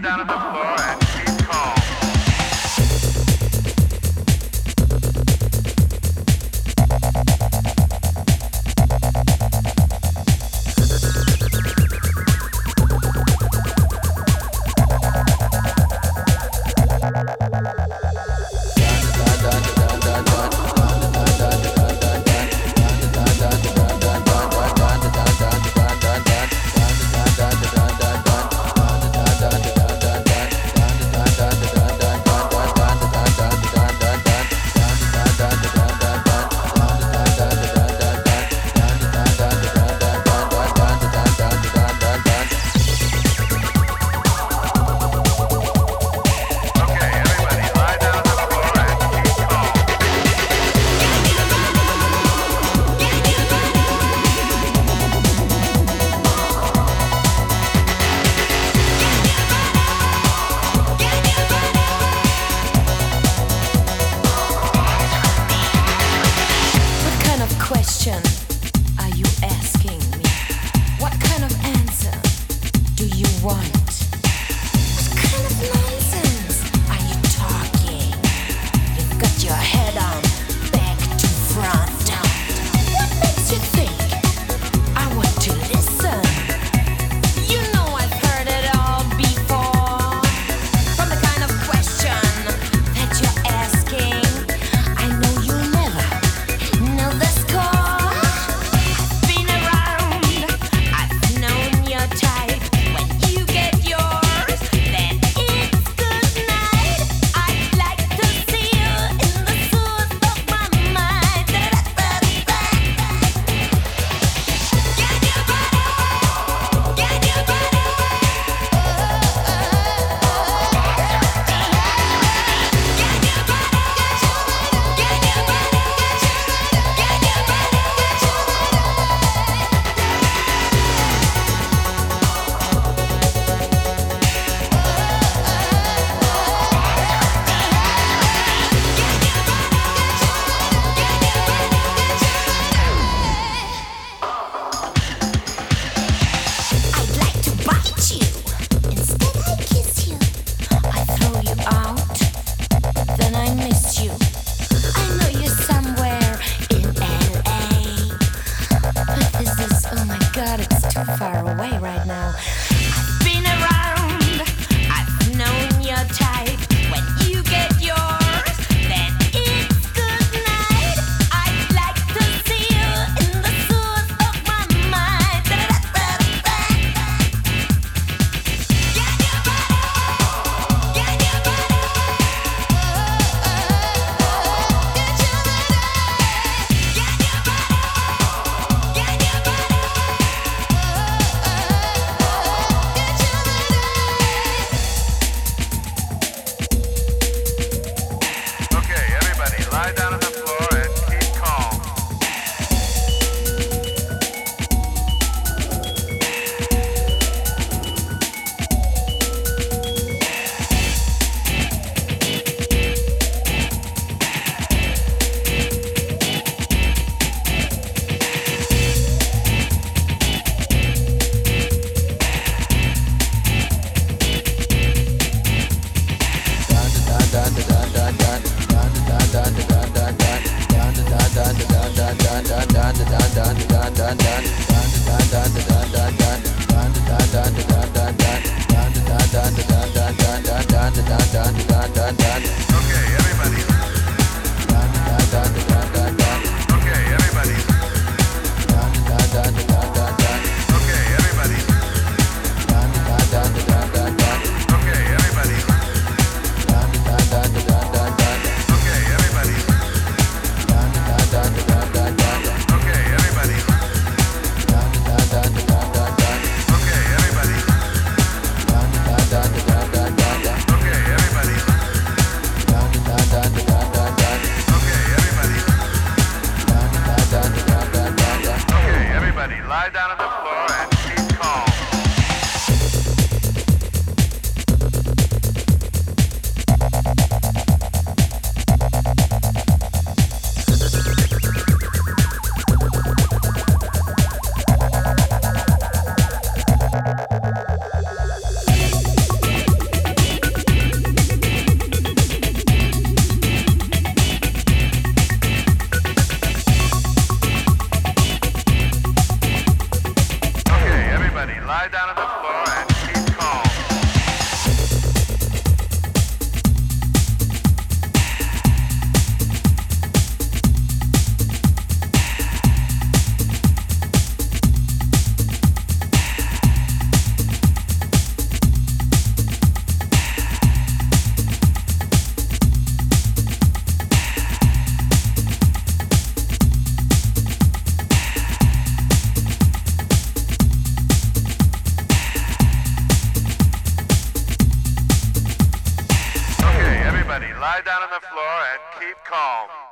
down at the wine. down in the lie down on the floor and keep calm.